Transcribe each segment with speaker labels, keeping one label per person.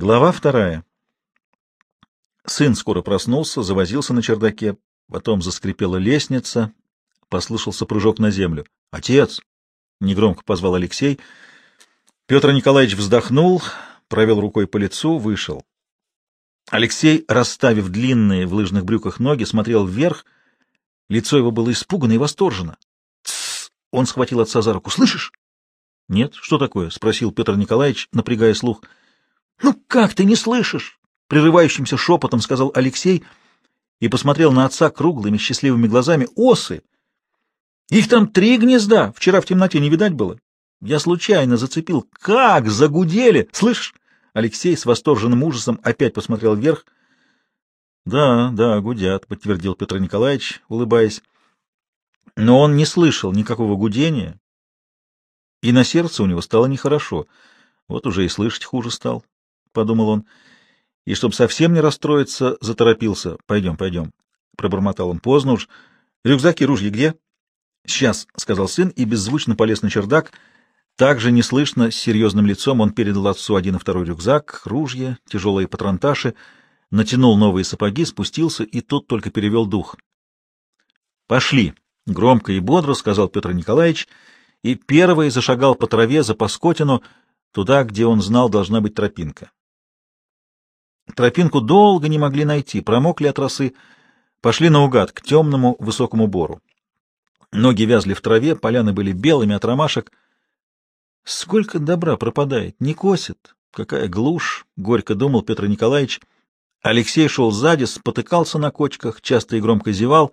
Speaker 1: Глава вторая. Сын скоро проснулся, завозился на чердаке, потом заскрипела лестница, послышался прыжок на землю. «Отец!» — негромко позвал Алексей. Петр Николаевич вздохнул, провел рукой по лицу, вышел. Алексей, расставив длинные в лыжных брюках ноги, смотрел вверх. Лицо его было испуганно и восторженно. «Тссс!» — он схватил отца за руку. «Слышишь?» «Нет, что такое?» — спросил Петр Николаевич, напрягая слух. «Ну как ты не слышишь?» — прерывающимся шепотом сказал Алексей и посмотрел на отца круглыми счастливыми глазами. «Осы! Их там три гнезда, вчера в темноте не видать было. Я случайно зацепил. Как загудели! Слышишь?» Алексей с восторженным ужасом опять посмотрел вверх. «Да, да, гудят», — подтвердил Петр Николаевич, улыбаясь. Но он не слышал никакого гудения, и на сердце у него стало нехорошо. Вот уже и слышать хуже стал, — подумал он. И, чтобы совсем не расстроиться, заторопился. — Пойдем, пойдем, — пробормотал он. — Поздно уж. Рюкзаки, ружья где? — Сейчас, — сказал сын и беззвучно полез на чердак. Также неслышно, с серьезным лицом, он передал отцу один и второй рюкзак, ружья, тяжелые патронташи, натянул новые сапоги, спустился, и тот только перевел дух. — Пошли, — громко и бодро сказал Петр Николаевич, и первый зашагал по траве за Паскотину, туда, где он знал, должна быть тропинка. Тропинку долго не могли найти, промокли от росы, пошли наугад к темному высокому бору. Ноги вязли в траве, поляны были белыми от ромашек. Сколько добра пропадает, не косит. Какая глушь, — горько думал Петр Николаевич. Алексей шел сзади, спотыкался на кочках, часто и громко зевал.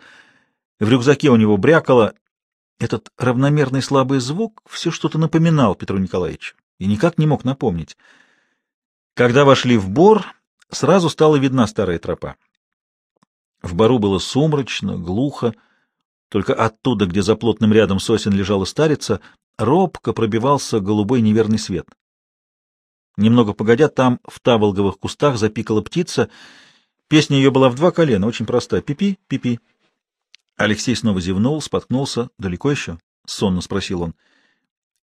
Speaker 1: В рюкзаке у него брякало. Этот равномерный слабый звук все что-то напоминал Петру Николаевичу и никак не мог напомнить. Когда вошли в бор, сразу стала видна старая тропа. В бару было сумрачно, глухо, только оттуда, где за плотным рядом сосен лежала старица, робко пробивался голубой неверный свет. Немного погодя, там, в таволговых кустах, запикала птица. Песня ее была в два колена, очень простая. Пипи, пипи. Алексей снова зевнул, споткнулся. «Далеко еще?» — сонно спросил он.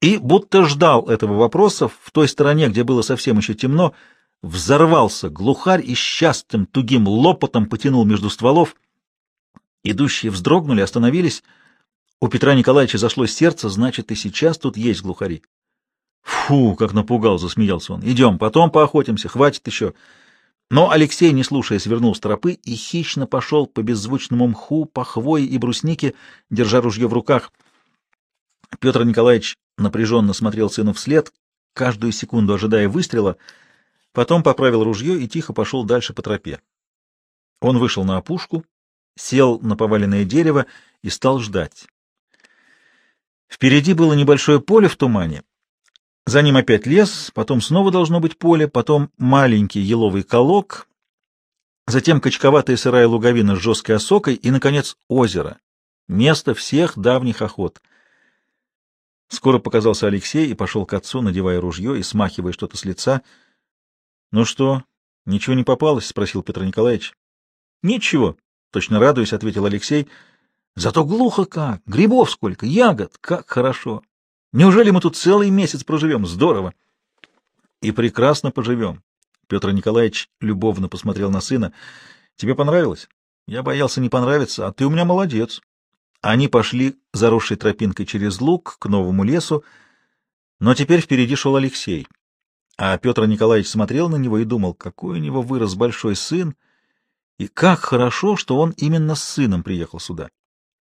Speaker 1: И, будто ждал этого вопроса, в той стороне, где было совсем еще темно, — Взорвался глухарь и с частым тугим лопотом потянул между стволов. Идущие вздрогнули, остановились. У Петра Николаевича зашло сердце, значит, и сейчас тут есть глухари. Фу, как напугал, засмеялся он. Идем, потом поохотимся, хватит еще. Но Алексей, не слушая, свернул с тропы и хищно пошел по беззвучному мху, по хвое и бруснике, держа ружье в руках. Петр Николаевич напряженно смотрел сыну вслед, каждую секунду ожидая выстрела — Потом поправил ружье и тихо пошел дальше по тропе. Он вышел на опушку, сел на поваленное дерево и стал ждать. Впереди было небольшое поле в тумане. За ним опять лес, потом снова должно быть поле, потом маленький еловый колок, затем качковатая сырая луговина с жесткой осокой и, наконец, озеро, место всех давних охот. Скоро показался Алексей и пошел к отцу, надевая ружье и смахивая что-то с лица —— Ну что, ничего не попалось? — спросил Петр Николаевич. — Ничего, — точно радуюсь, — ответил Алексей. — Зато глухо как, грибов сколько, ягод, как хорошо. Неужели мы тут целый месяц проживем? Здорово. — И прекрасно поживем. Петр Николаевич любовно посмотрел на сына. — Тебе понравилось? Я боялся не понравиться, а ты у меня молодец. Они пошли заросшей тропинкой через луг к новому лесу, но теперь впереди шел Алексей. А Петр Николаевич смотрел на него и думал, какой у него вырос большой сын, и как хорошо, что он именно с сыном приехал сюда.